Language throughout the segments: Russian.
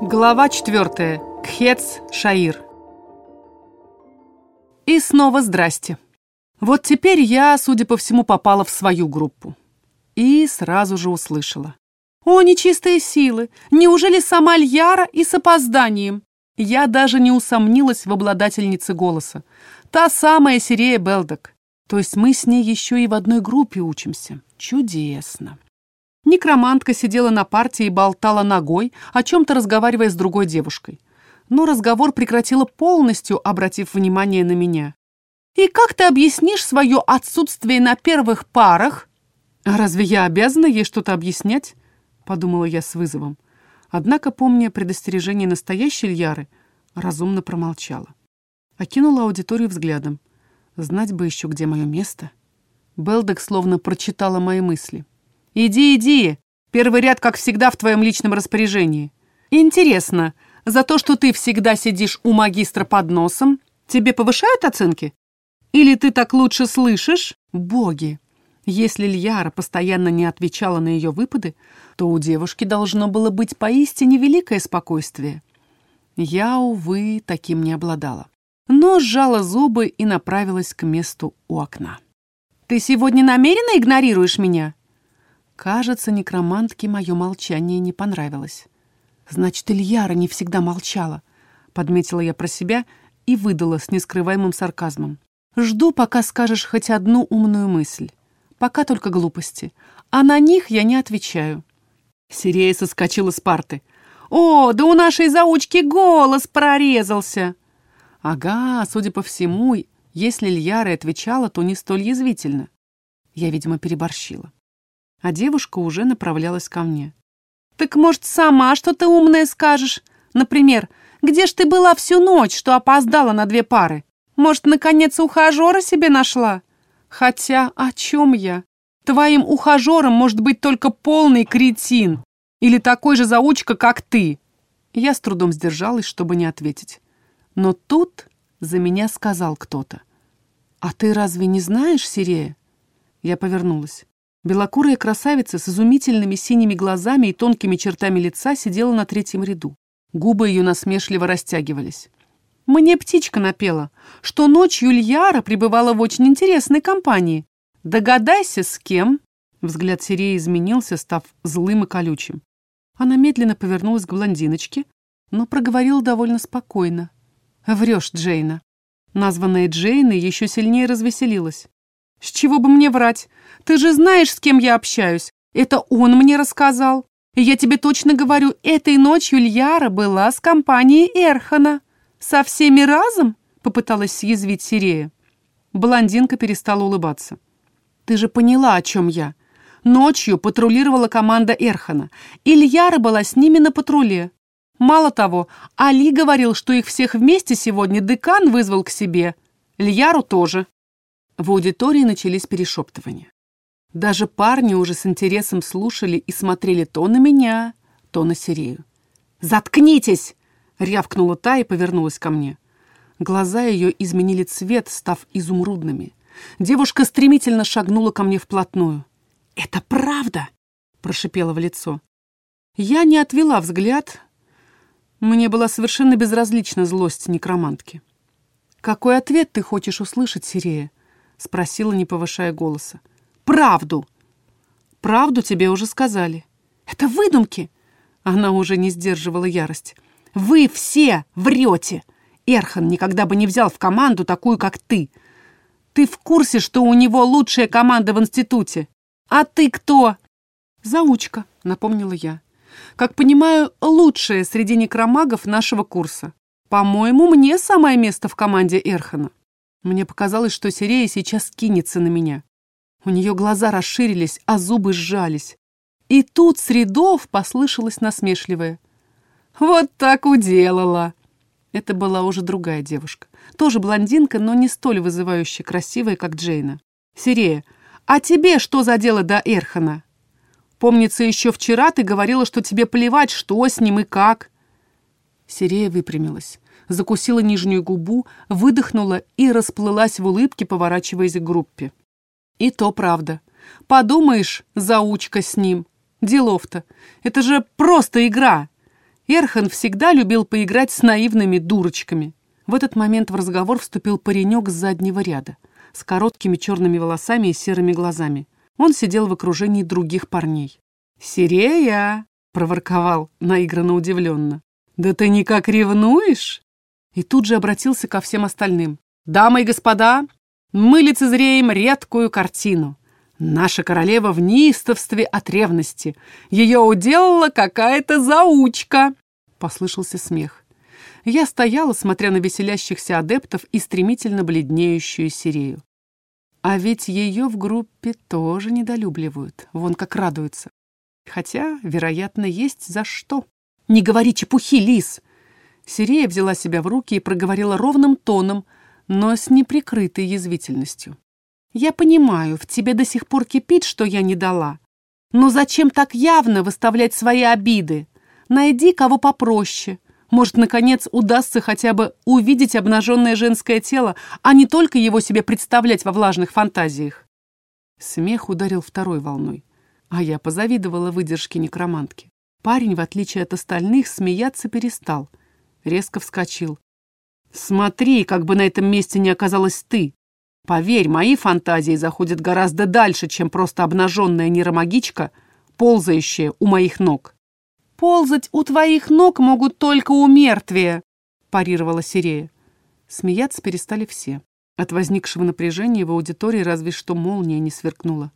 Глава 4. Кхец Шаир. И снова здрасте. Вот теперь я, судя по всему, попала в свою группу. И сразу же услышала. «О, нечистые силы! Неужели сама Льяра и с опозданием?» Я даже не усомнилась в обладательнице голоса. Та самая Сирея Белдок. То есть мы с ней еще и в одной группе учимся. Чудесно. Некромантка сидела на парте и болтала ногой, о чем-то разговаривая с другой девушкой. Но разговор прекратила полностью, обратив внимание на меня. «И как ты объяснишь свое отсутствие на первых парах?» «А разве я обязана ей что-то объяснять?» — подумала я с вызовом. Однако, помня предостережение настоящей Льяры, разумно промолчала. Окинула аудиторию взглядом. Знать бы еще, где мое место. Белдек словно прочитала мои мысли. «Иди, иди! Первый ряд, как всегда, в твоем личном распоряжении. Интересно, за то, что ты всегда сидишь у магистра под носом, тебе повышают оценки? Или ты так лучше слышишь? Боги! Если Льяра постоянно не отвечала на ее выпады, то у девушки должно было быть поистине великое спокойствие. Я, увы, таким не обладала. Но сжала зубы и направилась к месту у окна. «Ты сегодня намеренно игнорируешь меня?» Кажется, некромантке мое молчание не понравилось. «Значит, Ильяра не всегда молчала», — подметила я про себя и выдала с нескрываемым сарказмом. «Жду, пока скажешь хоть одну умную мысль. Пока только глупости. А на них я не отвечаю». Сирея соскочила с парты. «О, да у нашей заучки голос прорезался!» Ага, судя по всему, если Льяра отвечала, то не столь язвительно. Я, видимо, переборщила. А девушка уже направлялась ко мне. «Так, может, сама что-то умное скажешь? Например, где ж ты была всю ночь, что опоздала на две пары? Может, наконец, ухажера себе нашла? Хотя, о чем я? Твоим ухажером может быть только полный кретин или такой же заучка, как ты». Я с трудом сдержалась, чтобы не ответить. Но тут за меня сказал кто-то. «А ты разве не знаешь, Сирея?» Я повернулась. Белокурая красавица с изумительными синими глазами и тонкими чертами лица сидела на третьем ряду. Губы ее насмешливо растягивались. «Мне птичка напела, что ночью Льяра пребывала в очень интересной компании. Догадайся, с кем?» Взгляд Сиреи изменился, став злым и колючим. Она медленно повернулась к блондиночке, но проговорила довольно спокойно. Врешь, Джейна. Названная Джейна еще сильнее развеселилась. С чего бы мне врать? Ты же знаешь, с кем я общаюсь. Это он мне рассказал. И я тебе точно говорю, этой ночью Льяра была с компанией Эрхана. Со всеми разом? Попыталась съязвить Сирея. Блондинка перестала улыбаться. Ты же поняла, о чем я. Ночью патрулировала команда Эрхана. Ильяра была с ними на патруле. Мало того, Али говорил, что их всех вместе сегодня декан вызвал к себе. Льяру тоже. В аудитории начались перешептывания. Даже парни уже с интересом слушали и смотрели то на меня, то на Сирею. «Заткнитесь!» — рявкнула та и повернулась ко мне. Глаза ее изменили цвет, став изумрудными. Девушка стремительно шагнула ко мне вплотную. «Это правда!» — прошипела в лицо. Я не отвела взгляд, мне была совершенно безразлична злость некромантки. «Какой ответ ты хочешь услышать, Сирея?» — спросила, не повышая голоса. «Правду!» «Правду тебе уже сказали». «Это выдумки!» Она уже не сдерживала ярость. «Вы все врете! Эрхан никогда бы не взял в команду такую, как ты. Ты в курсе, что у него лучшая команда в институте? А ты кто?» «Заучка», — напомнила я. Как понимаю, лучшая среди некромагов нашего курса. По-моему, мне самое место в команде Эрхана. Мне показалось, что Сирея сейчас кинется на меня. У нее глаза расширились, а зубы сжались. И тут с рядов послышалось насмешливое. «Вот так уделала!» Это была уже другая девушка. Тоже блондинка, но не столь вызывающе красивая, как Джейна. «Сирея, а тебе что за дело до Эрхана?» Помнится, еще вчера ты говорила, что тебе плевать, что с ним и как». Сирея выпрямилась, закусила нижнюю губу, выдохнула и расплылась в улыбке, поворачиваясь к группе. «И то правда. Подумаешь, заучка с ним. Делов-то. Это же просто игра. Эрхан всегда любил поиграть с наивными дурочками. В этот момент в разговор вступил паренек с заднего ряда, с короткими черными волосами и серыми глазами. Он сидел в окружении других парней. «Сирея!» — проворковал, наигранно удивленно. «Да ты никак ревнуешь?» И тут же обратился ко всем остальным. «Дамы и господа, мы лицезреем редкую картину. Наша королева в неистовстве от ревности. Ее уделала какая-то заучка!» Послышался смех. Я стояла, смотря на веселящихся адептов и стремительно бледнеющую Сирею. А ведь ее в группе тоже недолюбливают. Вон как радуются. Хотя, вероятно, есть за что. «Не говори чепухи, Лис!» Сирея взяла себя в руки и проговорила ровным тоном, но с неприкрытой язвительностью. «Я понимаю, в тебе до сих пор кипит, что я не дала. Но зачем так явно выставлять свои обиды? Найди кого попроще. Может, наконец, удастся хотя бы увидеть обнаженное женское тело, а не только его себе представлять во влажных фантазиях». Смех ударил второй волной, а я позавидовала выдержке некромантки. Парень, в отличие от остальных, смеяться перестал. Резко вскочил. «Смотри, как бы на этом месте не оказалась ты. Поверь, мои фантазии заходят гораздо дальше, чем просто обнаженная нейромагичка, ползающая у моих ног». «Ползать у твоих ног могут только у мертвия», — парировала Сирея. Смеяться перестали все. От возникшего напряжения в аудитории разве что молния не сверкнула.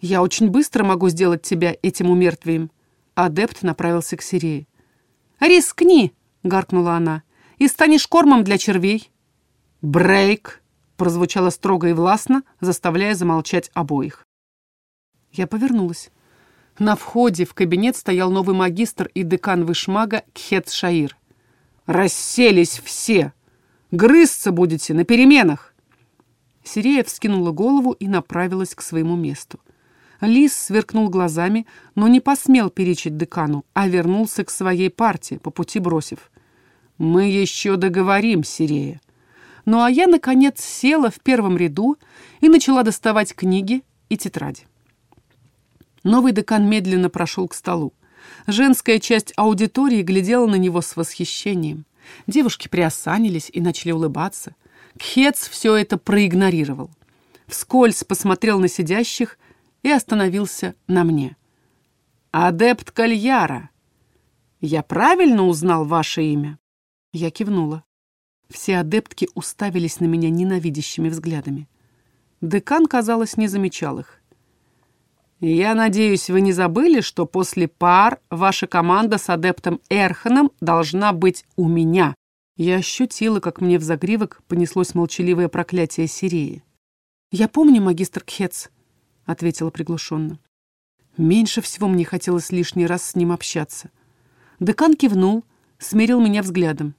«Я очень быстро могу сделать тебя этим умертвием», Адепт направился к Сирее. «Рискни!» — гаркнула она. «И станешь кормом для червей!» «Брейк!» — прозвучало строго и властно, заставляя замолчать обоих. Я повернулась. На входе в кабинет стоял новый магистр и декан вышмага Кхет Шаир. «Расселись все! Грызться будете на переменах!» Сирея вскинула голову и направилась к своему месту. Лис сверкнул глазами, но не посмел перечить декану, а вернулся к своей партии, по пути бросив. «Мы еще договорим, Сирея». Ну а я, наконец, села в первом ряду и начала доставать книги и тетради. Новый декан медленно прошел к столу. Женская часть аудитории глядела на него с восхищением. Девушки приосанились и начали улыбаться. Кхец все это проигнорировал. Вскользь посмотрел на сидящих и остановился на мне. «Адепт Кальяра, я правильно узнал ваше имя?» Я кивнула. Все адептки уставились на меня ненавидящими взглядами. Декан, казалось, не замечал их. «Я надеюсь, вы не забыли, что после пар ваша команда с адептом Эрханом должна быть у меня?» Я ощутила, как мне в загривок понеслось молчаливое проклятие Сиреи. «Я помню, магистр Кхец», ответила приглушенно. Меньше всего мне хотелось лишний раз с ним общаться. Декан кивнул, смерил меня взглядом.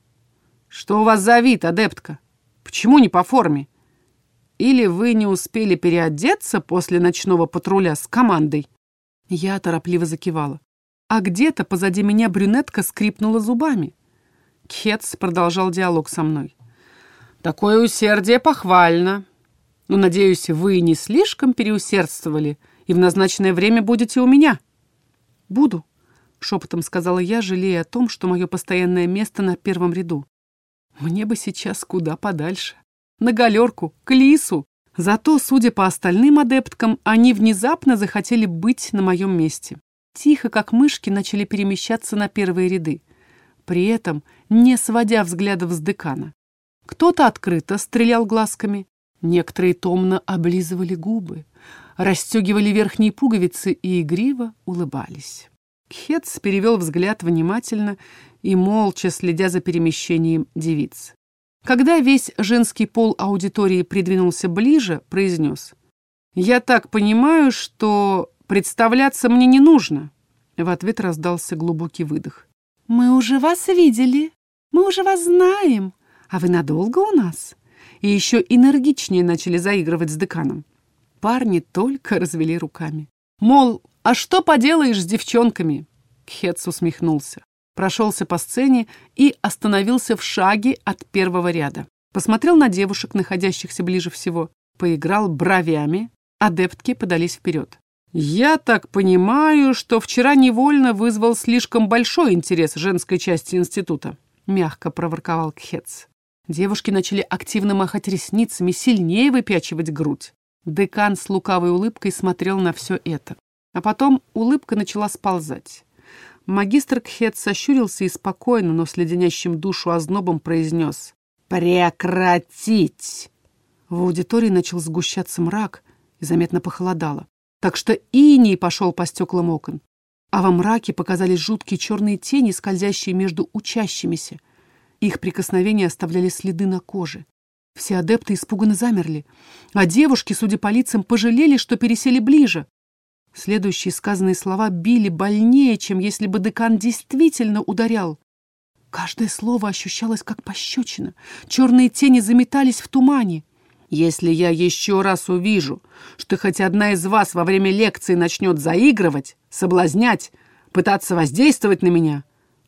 «Что у вас за вид, адептка? Почему не по форме? Или вы не успели переодеться после ночного патруля с командой?» Я торопливо закивала. А где-то позади меня брюнетка скрипнула зубами. Кхец продолжал диалог со мной. «Такое усердие похвально. Но, надеюсь, вы не слишком переусердствовали и в назначенное время будете у меня». «Буду», — шепотом сказала я, жалея о том, что мое постоянное место на первом ряду. «Мне бы сейчас куда подальше. На галерку, к лису. Зато, судя по остальным адепткам, они внезапно захотели быть на моем месте. Тихо, как мышки, начали перемещаться на первые ряды, при этом не сводя взглядов с декана. Кто-то открыто стрелял глазками, Некоторые томно облизывали губы, расстегивали верхние пуговицы и игриво улыбались. Хетс перевел взгляд внимательно и молча следя за перемещением девиц. Когда весь женский пол аудитории придвинулся ближе, произнес. «Я так понимаю, что представляться мне не нужно». В ответ раздался глубокий выдох. «Мы уже вас видели, мы уже вас знаем, а вы надолго у нас?» И еще энергичнее начали заигрывать с деканом. Парни только развели руками. Мол, а что поделаешь с девчонками? Хетс усмехнулся, прошелся по сцене и остановился в шаге от первого ряда. Посмотрел на девушек, находящихся ближе всего, поиграл бровями, адептки подались вперед. «Я так понимаю, что вчера невольно вызвал слишком большой интерес женской части института», — мягко проворковал Кхец. Девушки начали активно махать ресницами, сильнее выпячивать грудь. Декан с лукавой улыбкой смотрел на все это. А потом улыбка начала сползать. Магистр Кхет сощурился и спокойно, но с леденящим душу ознобом произнес «Прекратить!». В аудитории начал сгущаться мрак и заметно похолодало. Так что иней пошел по стеклам окон. А во мраке показались жуткие черные тени, скользящие между учащимися. Их прикосновения оставляли следы на коже. Все адепты испуганно замерли, а девушки, судя по лицам, пожалели, что пересели ближе. Следующие сказанные слова били больнее, чем если бы декан действительно ударял. Каждое слово ощущалось как пощечина. Черные тени заметались в тумане. «Если я еще раз увижу, что хоть одна из вас во время лекции начнет заигрывать, соблазнять, пытаться воздействовать на меня,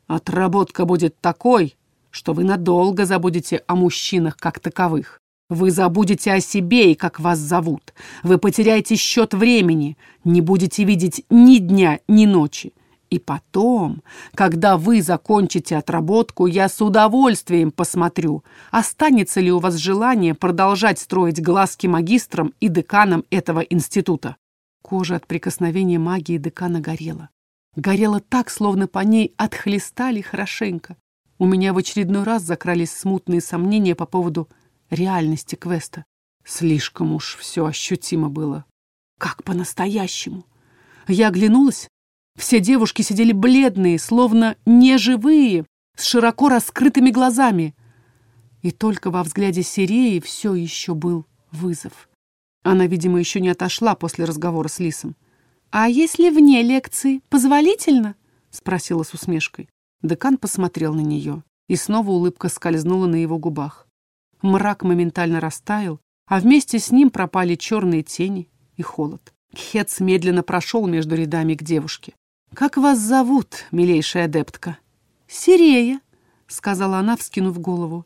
отработка будет такой, что вы надолго забудете о мужчинах как таковых. Вы забудете о себе и как вас зовут. Вы потеряете счет времени, не будете видеть ни дня, ни ночи. И потом, когда вы закончите отработку, я с удовольствием посмотрю, останется ли у вас желание продолжать строить глазки магистрам и деканам этого института. Кожа от прикосновения магии декана горела. Горела так, словно по ней отхлестали хорошенько. У меня в очередной раз закрались смутные сомнения по поводу реальности квеста. Слишком уж все ощутимо было. Как по-настоящему. Я оглянулась. Все девушки сидели бледные, словно неживые, с широко раскрытыми глазами. И только во взгляде Сиреи все еще был вызов. Она, видимо, еще не отошла после разговора с Лисом. «А если вне лекции позволительно?» — спросила с усмешкой. Декан посмотрел на нее, и снова улыбка скользнула на его губах. Мрак моментально растаял, а вместе с ним пропали черные тени и холод. Хец медленно прошел между рядами к девушке. «Как вас зовут, милейшая адептка?» «Сирея», — сказала она, вскинув голову.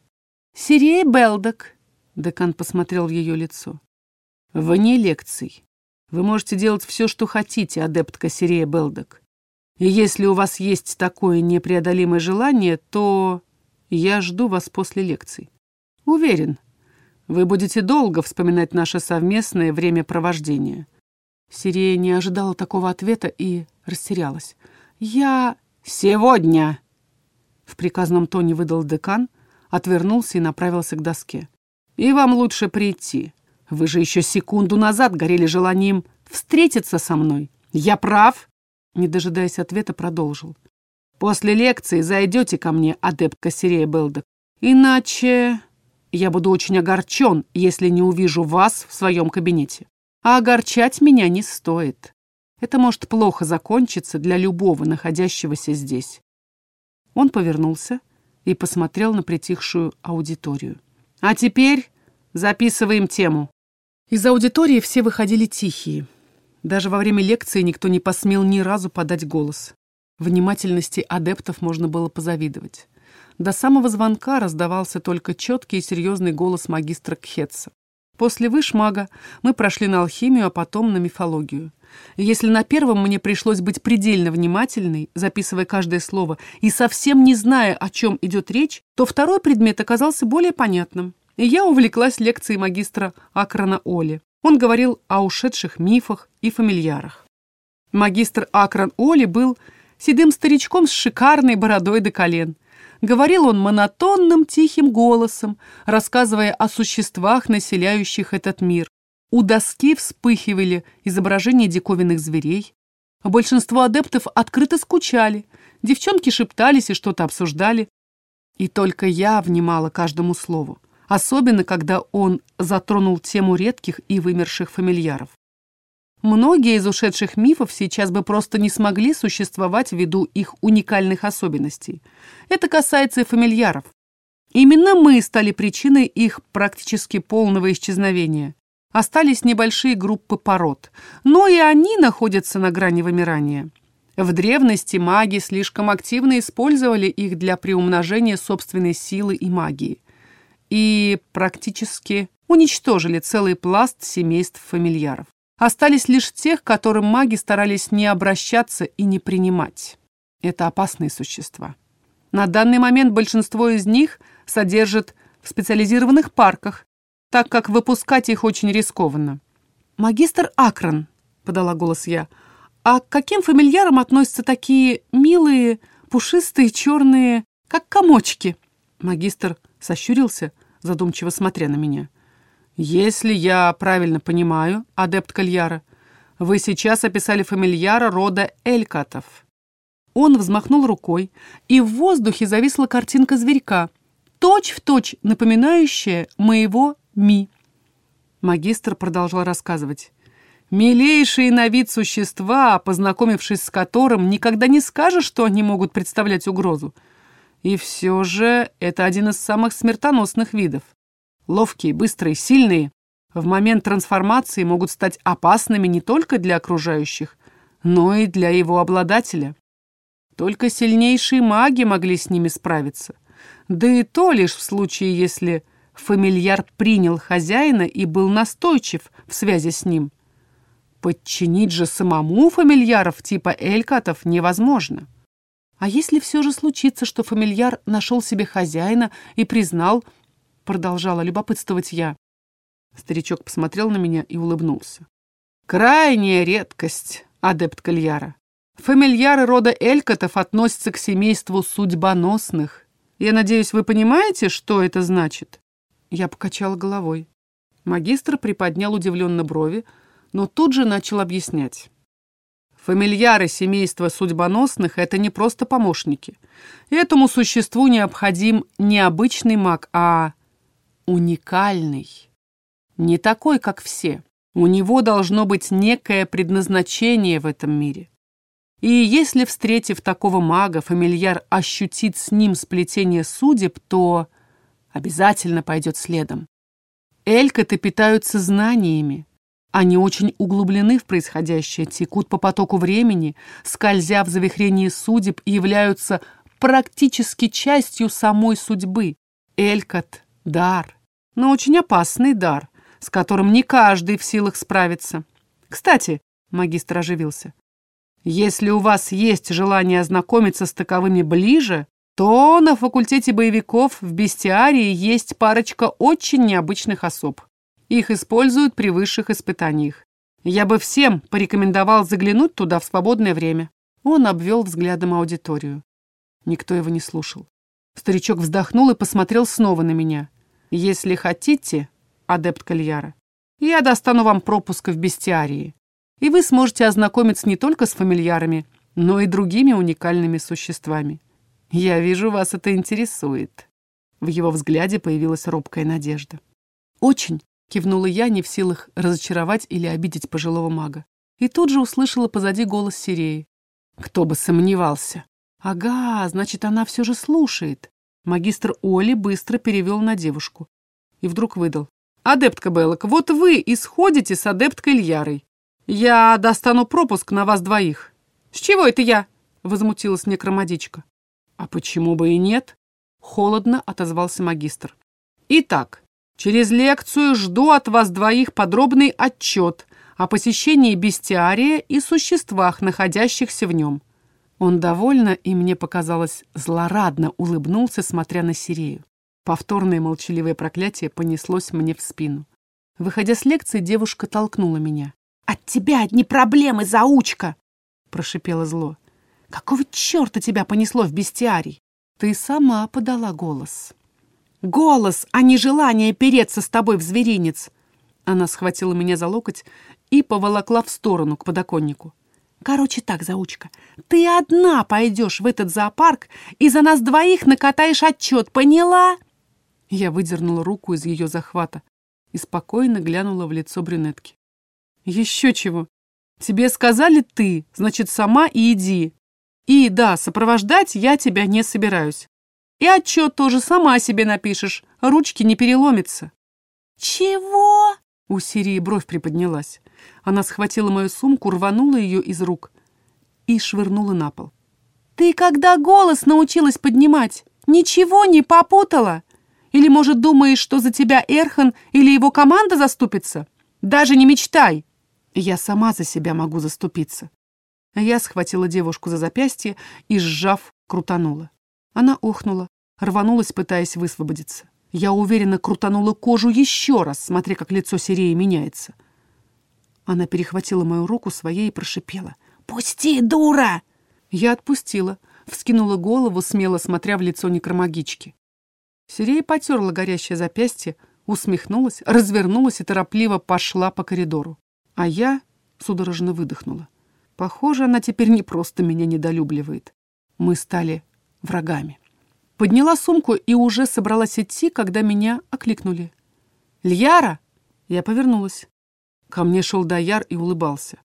«Сирея Белдок», — декан посмотрел в ее лицо. «Вне лекций. Вы можете делать все, что хотите, адептка Сирея Белдок. И если у вас есть такое непреодолимое желание, то я жду вас после лекций. Уверен, вы будете долго вспоминать наше совместное времяпровождение». Сирия не ожидала такого ответа и растерялась. «Я... сегодня!» В приказном тоне выдал декан, отвернулся и направился к доске. «И вам лучше прийти. Вы же еще секунду назад горели желанием встретиться со мной. Я прав?» Не дожидаясь ответа, продолжил. «После лекции зайдете ко мне, адептка Сирея Белдек. Иначе я буду очень огорчен, если не увижу вас в своем кабинете. А огорчать меня не стоит. Это может плохо закончиться для любого находящегося здесь. Он повернулся и посмотрел на притихшую аудиторию. А теперь записываем тему. Из аудитории все выходили тихие. Даже во время лекции никто не посмел ни разу подать голос. Внимательности адептов можно было позавидовать. До самого звонка раздавался только четкий и серьезный голос магистра Кхетса. После вышмага мы прошли на алхимию, а потом на мифологию. если на первом мне пришлось быть предельно внимательной, записывая каждое слово, и совсем не зная, о чем идет речь, то второй предмет оказался более понятным. И я увлеклась лекцией магистра Акрана Оли. Он говорил о ушедших мифах и фамильярах. Магистр Акран Оли был седым старичком с шикарной бородой до колен – Говорил он монотонным тихим голосом, рассказывая о существах, населяющих этот мир. У доски вспыхивали изображения диковинных зверей. Большинство адептов открыто скучали, девчонки шептались и что-то обсуждали. И только я внимала каждому слову, особенно когда он затронул тему редких и вымерших фамильяров. Многие из ушедших мифов сейчас бы просто не смогли существовать ввиду их уникальных особенностей. Это касается и фамильяров. Именно мы стали причиной их практически полного исчезновения. Остались небольшие группы пород, но и они находятся на грани вымирания. В древности маги слишком активно использовали их для приумножения собственной силы и магии. И практически уничтожили целый пласт семейств фамильяров. Остались лишь тех, которым маги старались не обращаться и не принимать. Это опасные существа. На данный момент большинство из них содержат в специализированных парках, так как выпускать их очень рискованно. «Магистр Акрон», — подала голос я, — «а к каким фамильярам относятся такие милые, пушистые, черные, как комочки?» Магистр сощурился, задумчиво смотря на меня. «Если я правильно понимаю, адепт Кальяра, вы сейчас описали фамильяра рода Элькатов». Он взмахнул рукой, и в воздухе зависла картинка зверька, точь-в-точь точь напоминающая моего Ми. Магистр продолжал рассказывать. «Милейшие на вид существа, познакомившись с которым, никогда не скажешь, что они могут представлять угрозу. И все же это один из самых смертоносных видов. Ловкие, быстрые, сильные, в момент трансформации могут стать опасными не только для окружающих, но и для его обладателя. Только сильнейшие маги могли с ними справиться. Да и то лишь в случае, если фамильяр принял хозяина и был настойчив в связи с ним. Подчинить же самому фамильяров типа Элькатов невозможно. А если все же случится, что фамильяр нашел себе хозяина и признал, продолжала любопытствовать я. Старичок посмотрел на меня и улыбнулся. Крайняя редкость, адепт Кальяра. Фамильяры рода Элькотов относятся к семейству судьбоносных. Я надеюсь, вы понимаете, что это значит? Я покачала головой. Магистр приподнял удивленно брови, но тут же начал объяснять. Фамильяры семейства судьбоносных — это не просто помощники. Этому существу необходим не обычный маг, а уникальный. Не такой, как все. У него должно быть некое предназначение в этом мире. И если, встретив такого мага, фамильяр ощутит с ним сплетение судеб, то обязательно пойдет следом. Элькоты питаются знаниями. Они очень углублены в происходящее, текут по потоку времени, скользя в завихрении судеб и являются практически частью самой судьбы. Элькот — дар, но очень опасный дар, с которым не каждый в силах справиться. Кстати, магистр оживился, если у вас есть желание ознакомиться с таковыми ближе, то на факультете боевиков в бестиарии есть парочка очень необычных особ. Их используют при высших испытаниях. Я бы всем порекомендовал заглянуть туда в свободное время. Он обвел взглядом аудиторию. Никто его не слушал. Старичок вздохнул и посмотрел снова на меня. «Если хотите, адепт Кальяра, я достану вам пропуск в бестиарии, и вы сможете ознакомиться не только с фамильярами, но и другими уникальными существами. «Я вижу, вас это интересует». В его взгляде появилась робкая надежда. «Очень», — кивнула я, не в силах разочаровать или обидеть пожилого мага. И тут же услышала позади голос Сиреи. «Кто бы сомневался!» «Ага, значит, она все же слушает». Магистр Оли быстро перевел на девушку. И вдруг выдал. «Адептка Беллок, вот вы исходите с адепткой Ильярой. Я достану пропуск на вас двоих». «С чего это я?» — возмутилась некромодичка. «А почему бы и нет?» — холодно отозвался магистр. «Итак, через лекцию жду от вас двоих подробный отчет о посещении бестиария и существах, находящихся в нем». Он довольно, и мне показалось, злорадно улыбнулся, смотря на Сирею. Повторное молчаливое проклятие понеслось мне в спину. Выходя с лекции, девушка толкнула меня. «От тебя одни проблемы, заучка!» — прошипело зло. Какого черта тебя понесло в бестиарий? Ты сама подала голос. Голос, а не желание переться с тобой в зверинец. Она схватила меня за локоть и поволокла в сторону, к подоконнику. Короче так, заучка, ты одна пойдешь в этот зоопарк и за нас двоих накатаешь отчет, поняла? Я выдернула руку из ее захвата и спокойно глянула в лицо брюнетки. Еще чего? Тебе сказали ты, значит, сама и иди. И да, сопровождать я тебя не собираюсь. И отчет тоже сама себе напишешь, ручки не переломятся. Чего? У Сирии бровь приподнялась. Она схватила мою сумку, рванула ее из рук и швырнула на пол. Ты когда голос научилась поднимать, ничего не попутала? Или, может, думаешь, что за тебя Эрхан или его команда заступится? Даже не мечтай. Я сама за себя могу заступиться. Я схватила девушку за запястье и, сжав, крутанула. Она охнула, рванулась, пытаясь высвободиться. Я уверенно крутанула кожу еще раз, смотря как лицо Сиреи меняется. Она перехватила мою руку своей и прошипела. «Пусти, дура!» Я отпустила, вскинула голову, смело смотря в лицо некромагички. Сирея потерла горящее запястье, усмехнулась, развернулась и торопливо пошла по коридору. А я судорожно выдохнула. Похоже, она теперь не просто меня недолюбливает. Мы стали врагами. Подняла сумку и уже собралась идти, когда меня окликнули. «Льяра!» Я повернулась. Ко мне шел Даяр и улыбался.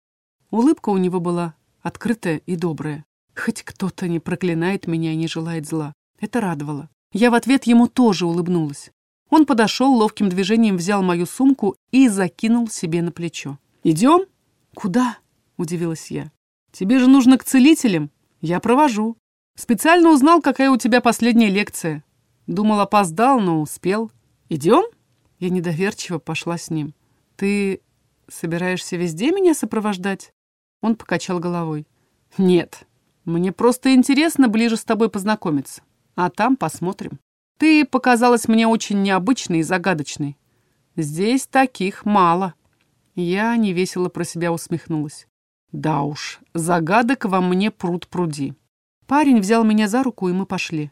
Улыбка у него была открытая и добрая. Хоть кто-то не проклинает меня и не желает зла. Это радовало. Я в ответ ему тоже улыбнулась. Он подошел, ловким движением взял мою сумку и закинул себе на плечо. «Идем?» «Куда?» — удивилась я. «Тебе же нужно к целителям. Я провожу. Специально узнал, какая у тебя последняя лекция. Думал, опоздал, но успел. Идем?» Я недоверчиво пошла с ним. «Ты собираешься везде меня сопровождать?» Он покачал головой. «Нет, мне просто интересно ближе с тобой познакомиться. А там посмотрим. Ты показалась мне очень необычной и загадочной. Здесь таких мало». Я невесело про себя усмехнулась. Да уж, загадок во мне пруд пруди. Парень взял меня за руку, и мы пошли.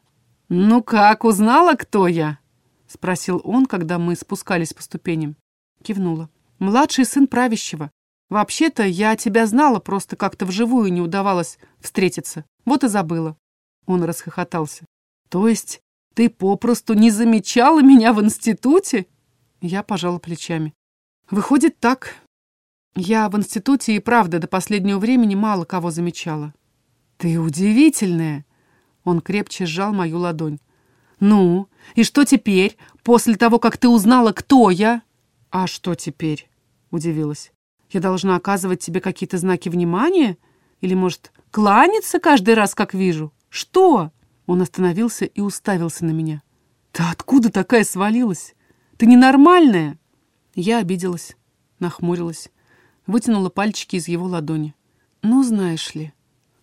«Ну как, узнала, кто я?» — спросил он, когда мы спускались по ступеням. Кивнула. «Младший сын правящего. Вообще-то я тебя знала, просто как-то вживую не удавалось встретиться. Вот и забыла». Он расхохотался. «То есть ты попросту не замечала меня в институте?» Я пожала плечами. «Выходит так. Я в институте и правда до последнего времени мало кого замечала. «Ты удивительная!» Он крепче сжал мою ладонь. «Ну, и что теперь, после того, как ты узнала, кто я?» «А что теперь?» — удивилась. «Я должна оказывать тебе какие-то знаки внимания? Или, может, кланяться каждый раз, как вижу? Что?» Он остановился и уставился на меня. «Ты откуда такая свалилась? Ты ненормальная!» Я обиделась, нахмурилась, вытянула пальчики из его ладони. «Ну, знаешь ли...»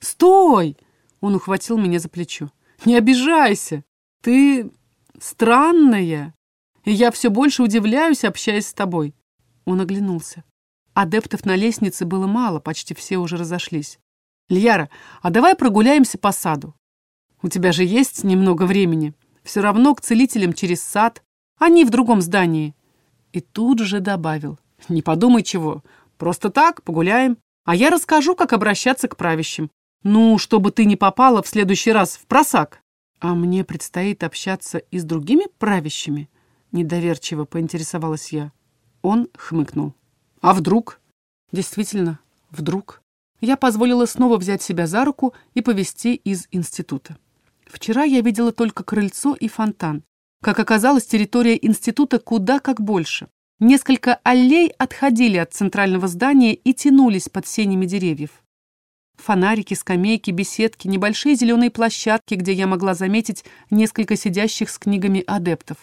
«Стой!» — он ухватил меня за плечо. «Не обижайся! Ты странная, и я все больше удивляюсь, общаясь с тобой». Он оглянулся. Адептов на лестнице было мало, почти все уже разошлись. «Льяра, а давай прогуляемся по саду. У тебя же есть немного времени. Все равно к целителям через сад. Они в другом здании». И тут же добавил. «Не подумай чего. Просто так, погуляем. А я расскажу, как обращаться к правящим. Ну, чтобы ты не попала в следующий раз в просак. А мне предстоит общаться и с другими правящими? Недоверчиво поинтересовалась я. Он хмыкнул. А вдруг? Действительно, вдруг. Я позволила снова взять себя за руку и повести из института. Вчера я видела только крыльцо и фонтан. Как оказалось, территория института куда как больше. Несколько аллей отходили от центрального здания и тянулись под сенями деревьев. Фонарики, скамейки, беседки, небольшие зеленые площадки, где я могла заметить несколько сидящих с книгами адептов.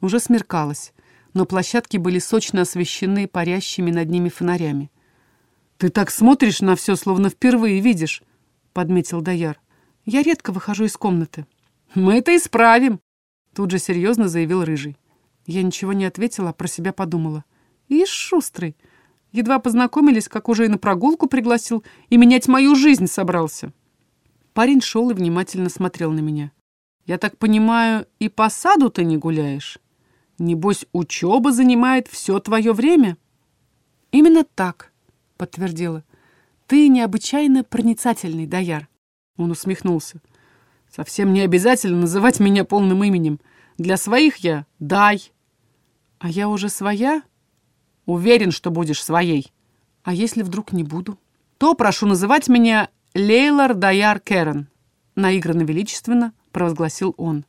Уже смеркалось, но площадки были сочно освещены парящими над ними фонарями. «Ты так смотришь на все, словно впервые видишь», — подметил Даяр. «Я редко выхожу из комнаты». «Мы это исправим», — тут же серьезно заявил Рыжий. Я ничего не ответила, а про себя подумала. «Ишь, шустрый!» Едва познакомились, как уже и на прогулку пригласил, и менять мою жизнь собрался. Парень шел и внимательно смотрел на меня. «Я так понимаю, и по саду ты не гуляешь? Небось, учеба занимает все твое время?» «Именно так», — подтвердила. «Ты необычайно проницательный, Даяр». Он усмехнулся. «Совсем не обязательно называть меня полным именем. Для своих я Дай». «А я уже своя?» Уверен, что будешь своей. А если вдруг не буду? То прошу называть меня Лейлар Даяр Керен. Наигранно величественно провозгласил он.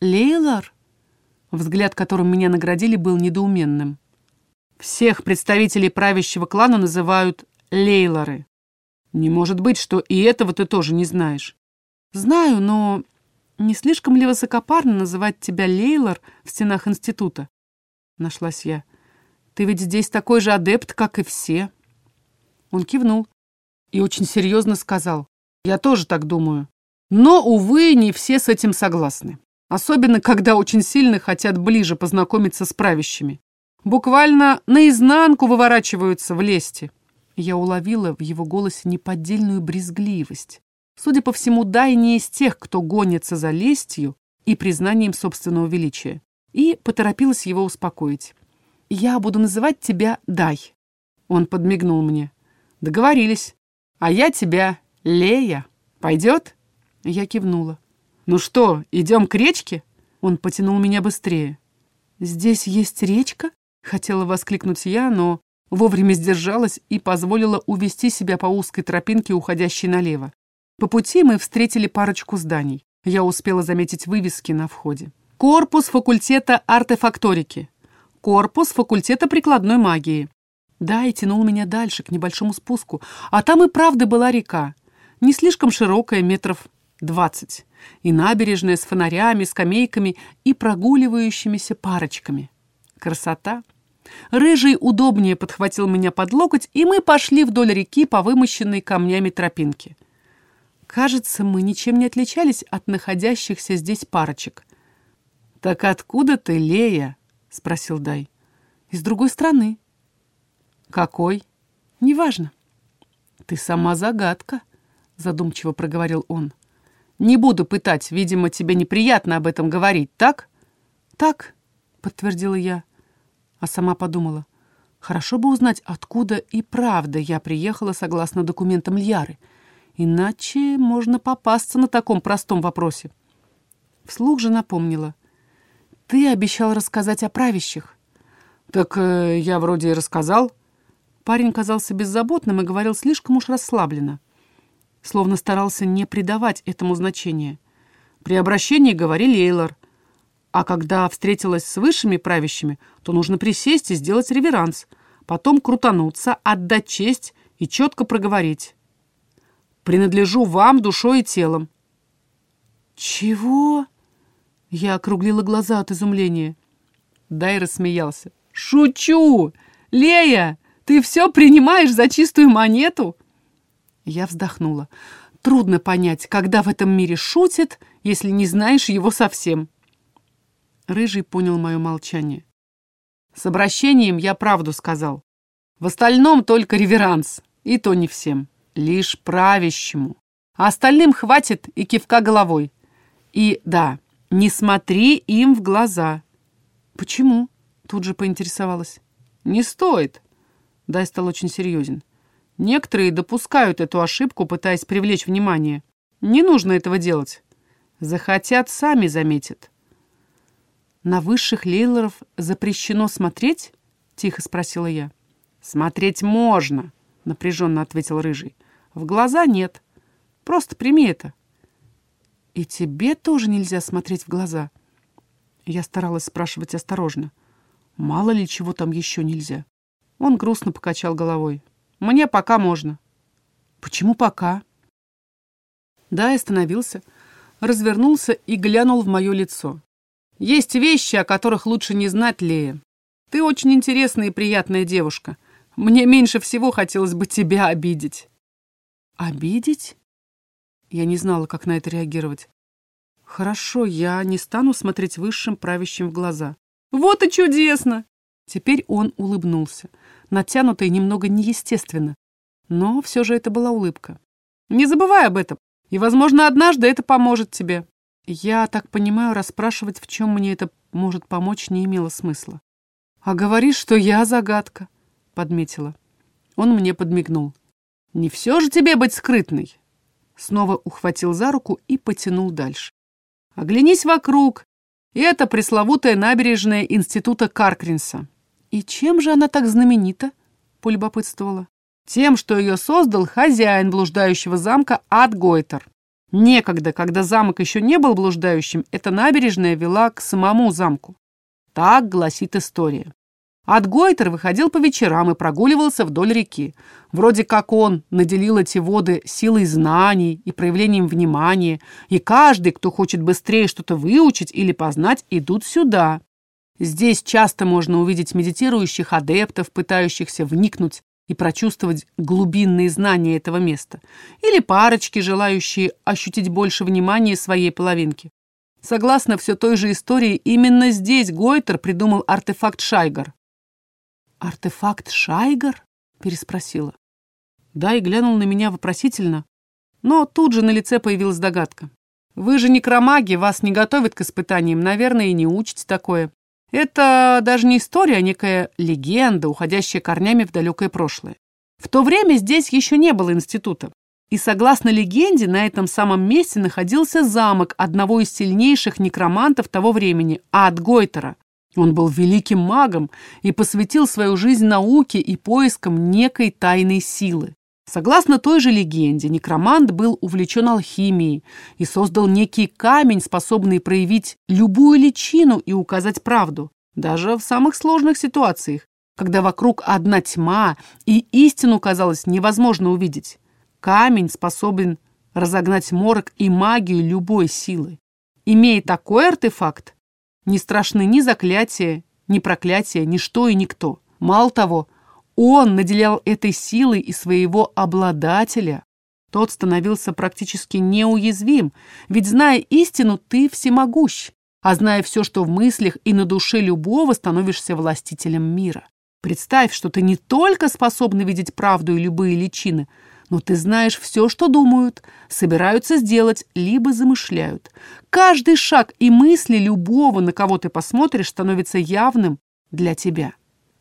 Лейлар? Взгляд, которым меня наградили, был недоуменным. Всех представителей правящего клана называют Лейлары. Не может быть, что и этого ты тоже не знаешь. Знаю, но не слишком ли высокопарно называть тебя Лейлар в стенах института? Нашлась я. Ты ведь здесь такой же адепт, как и все». Он кивнул и очень серьезно сказал. «Я тоже так думаю. Но, увы, не все с этим согласны. Особенно, когда очень сильно хотят ближе познакомиться с правящими. Буквально наизнанку выворачиваются в лести». Я уловила в его голосе неподдельную брезгливость. Судя по всему, Дай не из тех, кто гонится за лестью и признанием собственного величия. И поторопилась его успокоить. «Я буду называть тебя Дай». Он подмигнул мне. «Договорились. А я тебя Лея. Пойдет?» Я кивнула. «Ну что, идем к речке?» Он потянул меня быстрее. «Здесь есть речка?» Хотела воскликнуть я, но вовремя сдержалась и позволила увести себя по узкой тропинке, уходящей налево. По пути мы встретили парочку зданий. Я успела заметить вывески на входе. Корпус факультета артефакторики. Корпус факультета прикладной магии. Да, и тянул меня дальше, к небольшому спуску. А там и правда была река. Не слишком широкая, метров двадцать. И набережная с фонарями, скамейками и прогуливающимися парочками. Красота. Рыжий удобнее подхватил меня под локоть, и мы пошли вдоль реки по вымощенной камнями тропинке. Кажется, мы ничем не отличались от находящихся здесь парочек. «Так откуда ты, Лея?» — спросил Дай. «Из другой страны». «Какой?» «Неважно». «Ты сама загадка», — задумчиво проговорил он. «Не буду пытать, видимо, тебе неприятно об этом говорить, так?» «Так», — подтвердила я, а сама подумала. «Хорошо бы узнать, откуда и правда я приехала согласно документам Льяры». Иначе можно попасться на таком простом вопросе. Вслух же напомнила. Ты обещал рассказать о правящих. Так э, я вроде и рассказал. Парень казался беззаботным и говорил слишком уж расслабленно. Словно старался не придавать этому значения. При обращении говорили Эйлор. А когда встретилась с высшими правящими, то нужно присесть и сделать реверанс, потом крутануться, отдать честь и четко проговорить принадлежу вам душой и телом». «Чего?» Я округлила глаза от изумления. Дай рассмеялся. «Шучу! Лея, ты все принимаешь за чистую монету?» Я вздохнула. Трудно понять, когда в этом мире шутят, если не знаешь его совсем. Рыжий понял мое молчание. С обращением я правду сказал. В остальном только реверанс, и то не всем лишь правящему. А остальным хватит и кивка головой. И да, не смотри им в глаза. Почему? Тут же поинтересовалась. Не стоит. Дай стал очень серьезен. Некоторые допускают эту ошибку, пытаясь привлечь внимание. Не нужно этого делать. Захотят, сами заметят. На высших лейлоров запрещено смотреть? Тихо спросила я. Смотреть можно, напряженно ответил Рыжий. В глаза нет. Просто прими это. И тебе тоже нельзя смотреть в глаза. Я старалась спрашивать осторожно. Мало ли чего там еще нельзя. Он грустно покачал головой. Мне пока можно. Почему пока? Да, и остановился, развернулся и глянул в мое лицо. Есть вещи, о которых лучше не знать, Лея. Ты очень интересная и приятная девушка. Мне меньше всего хотелось бы тебя обидеть. Обидеть? Я не знала, как на это реагировать. Хорошо, я не стану смотреть высшим правящим в глаза. Вот и чудесно! Теперь он улыбнулся, натянуто и немного неестественно. Но все же это была улыбка. Не забывай об этом, и, возможно, однажды это поможет тебе. Я так понимаю, расспрашивать, в чем мне это может помочь, не имело смысла. А говоришь, что я загадка, подметила. Он мне подмигнул. «Не все же тебе быть скрытной!» Снова ухватил за руку и потянул дальше. «Оглянись вокруг. Это пресловутая набережная института Каркринса». «И чем же она так знаменита?» — полюбопытствовала. «Тем, что ее создал хозяин блуждающего замка Ад Гойтер. Некогда, когда замок еще не был блуждающим, эта набережная вела к самому замку. Так гласит история. От Гойтер выходил по вечерам и прогуливался вдоль реки. Вроде как он наделил эти воды силой знаний и проявлением внимания, и каждый, кто хочет быстрее что-то выучить или познать, идут сюда. Здесь часто можно увидеть медитирующих адептов, пытающихся вникнуть и прочувствовать глубинные знания этого места, или парочки, желающие ощутить больше внимания своей половинки. Согласно все той же истории, именно здесь Гойтер придумал артефакт Шайгар. «Артефакт Шайгар?» — переспросила. Да, и глянул на меня вопросительно, но тут же на лице появилась догадка. «Вы же некромаги, вас не готовят к испытаниям, наверное, и не учите такое. Это даже не история, а некая легенда, уходящая корнями в далекое прошлое. В то время здесь еще не было института. И согласно легенде, на этом самом месте находился замок одного из сильнейших некромантов того времени, Ад Гойтера. Он был великим магом и посвятил свою жизнь науке и поискам некой тайной силы. Согласно той же легенде, некромант был увлечен алхимией и создал некий камень, способный проявить любую личину и указать правду, даже в самых сложных ситуациях, когда вокруг одна тьма и истину казалось невозможно увидеть. Камень способен разогнать морок и магию любой силы. Имея такой артефакт, не страшны ни заклятия, ни проклятия, ни что и никто. Мало того, он наделял этой силой и своего обладателя. Тот становился практически неуязвим, ведь, зная истину, ты всемогущ, а зная все, что в мыслях и на душе любого, становишься властителем мира. Представь, что ты не только способна видеть правду и любые личины, но ты знаешь все, что думают, собираются сделать, либо замышляют. Каждый шаг и мысли любого, на кого ты посмотришь, становится явным для тебя.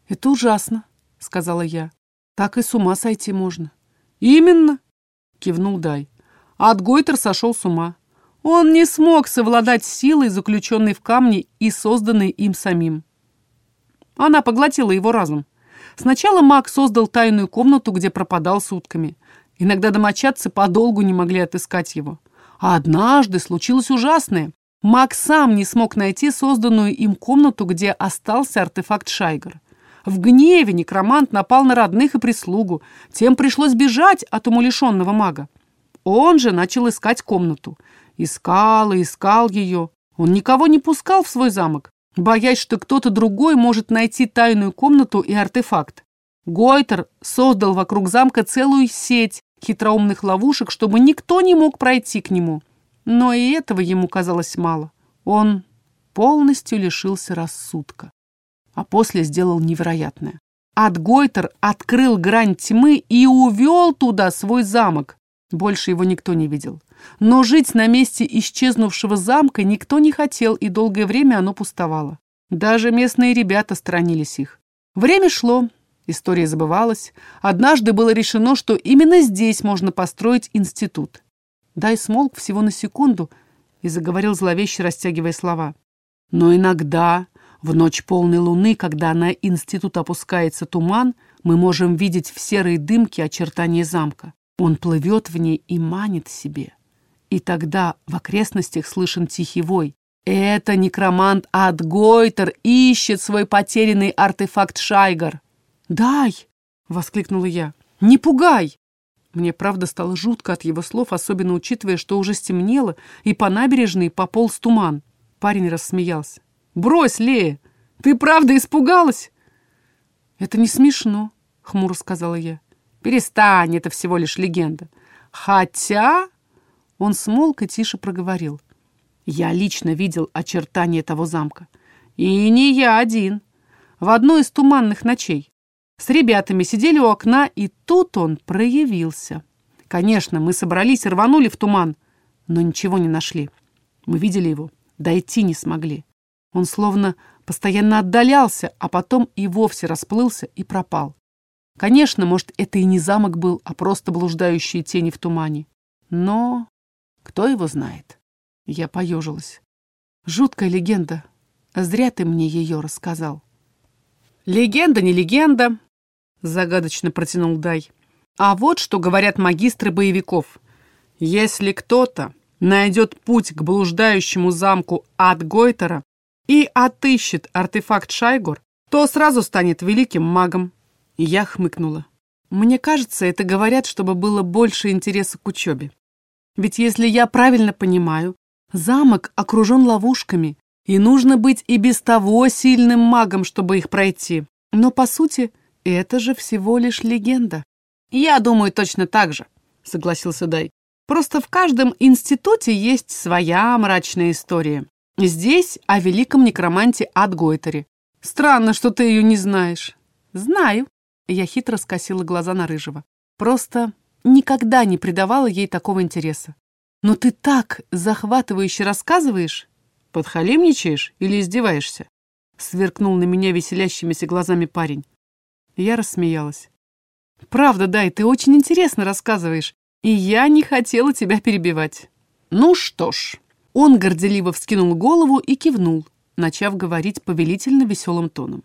«Это ужасно», — сказала я. «Так и с ума сойти можно». «Именно», — кивнул Дай. От Гойтер сошел с ума. Он не смог совладать силой, заключенной в камне и созданной им самим. Она поглотила его разум. Сначала маг создал тайную комнату, где пропадал сутками. Иногда домочадцы подолгу не могли отыскать его. А однажды случилось ужасное. Маг сам не смог найти созданную им комнату, где остался артефакт Шайгар. В гневе некромант напал на родных и прислугу. Тем пришлось бежать от умалишенного мага. Он же начал искать комнату. Искал и искал ее. Он никого не пускал в свой замок, боясь, что кто-то другой может найти тайную комнату и артефакт. Гойтер создал вокруг замка целую сеть хитроумных ловушек, чтобы никто не мог пройти к нему. Но и этого ему казалось мало. Он полностью лишился рассудка. А после сделал невероятное. Ад Гойтер открыл грань тьмы и увел туда свой замок. Больше его никто не видел. Но жить на месте исчезнувшего замка никто не хотел, и долгое время оно пустовало. Даже местные ребята сторонились их. Время шло, История забывалась. Однажды было решено, что именно здесь можно построить институт. Дай смолк всего на секунду и заговорил зловеще, растягивая слова. Но иногда, в ночь полной луны, когда на институт опускается туман, мы можем видеть в серой дымке очертания замка. Он плывет в ней и манит себе. И тогда в окрестностях слышен тихий вой. Это некромант Адгойтер ищет свой потерянный артефакт Шайгар. «Дай!» — воскликнула я. «Не пугай!» Мне, правда, стало жутко от его слов, особенно учитывая, что уже стемнело, и по набережной пополз туман. Парень рассмеялся. «Брось, Лея! Ты правда испугалась?» «Это не смешно», — хмуро сказала я. «Перестань, это всего лишь легенда. Хотя...» Он смолк и тише проговорил. «Я лично видел очертания того замка. И не я один. В одной из туманных ночей. С ребятами сидели у окна, и тут он проявился. Конечно, мы собрались и рванули в туман, но ничего не нашли. Мы видели его, дойти не смогли. Он словно постоянно отдалялся, а потом и вовсе расплылся и пропал. Конечно, может, это и не замок был, а просто блуждающие тени в тумане. Но кто его знает? Я поежилась. Жуткая легенда. Зря ты мне ее рассказал. Легенда не легенда, загадочно протянул Дай. А вот что говорят магистры боевиков. Если кто-то найдет путь к блуждающему замку от Гойтера и отыщет артефакт Шайгор, то сразу станет великим магом. Я хмыкнула. Мне кажется, это говорят, чтобы было больше интереса к учебе. Ведь если я правильно понимаю, замок окружен ловушками, И нужно быть и без того сильным магом, чтобы их пройти. Но, по сути, это же всего лишь легенда. Я думаю точно так же, согласился Дай. Просто в каждом институте есть своя мрачная история. Здесь о великом некроманте Адгойтере. Странно, что ты ее не знаешь. Знаю. Я хитро скосила глаза на Рыжего. Просто никогда не придавала ей такого интереса. Но ты так захватывающе рассказываешь. Подхалимничаешь или издеваешься? Сверкнул на меня веселящимися глазами парень. Я рассмеялась. Правда, да, и ты очень интересно рассказываешь, и я не хотела тебя перебивать. Ну что ж. Он горделиво вскинул голову и кивнул, начав говорить повелительно веселым тоном.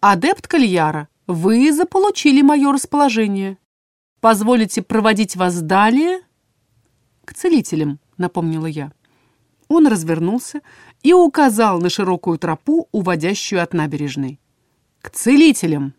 «Адепт Кальяра, вы заполучили мое расположение. Позволите проводить вас далее?» «К целителям», — напомнила я. Он развернулся и указал на широкую тропу, уводящую от набережной. «К целителям!»